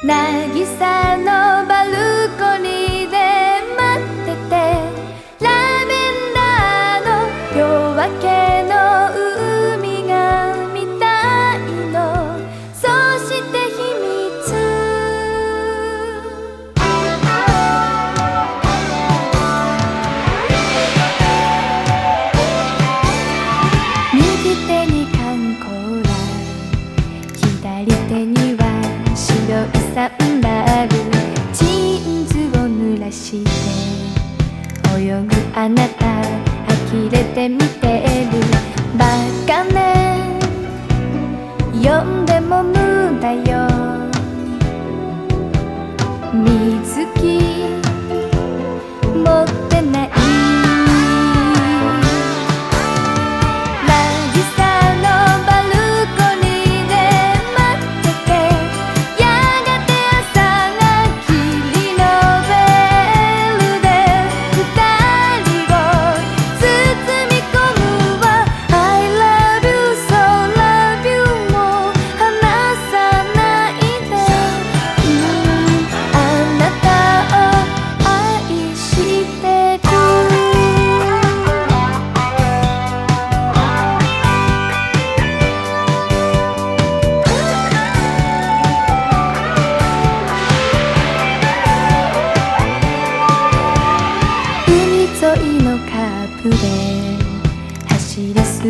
渚のバルコニーで待っててラベンダーの夜明けの海が見たいの。そして秘密。右手に観光ラ左手にサンダルジーンズを濡らして泳ぐあなた呆れて見てる。バカね。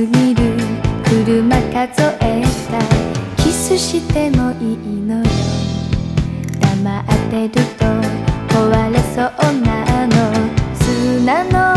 ぎる車数えた。キスしてもいいのよ。黙ってると壊れそうなの。砂の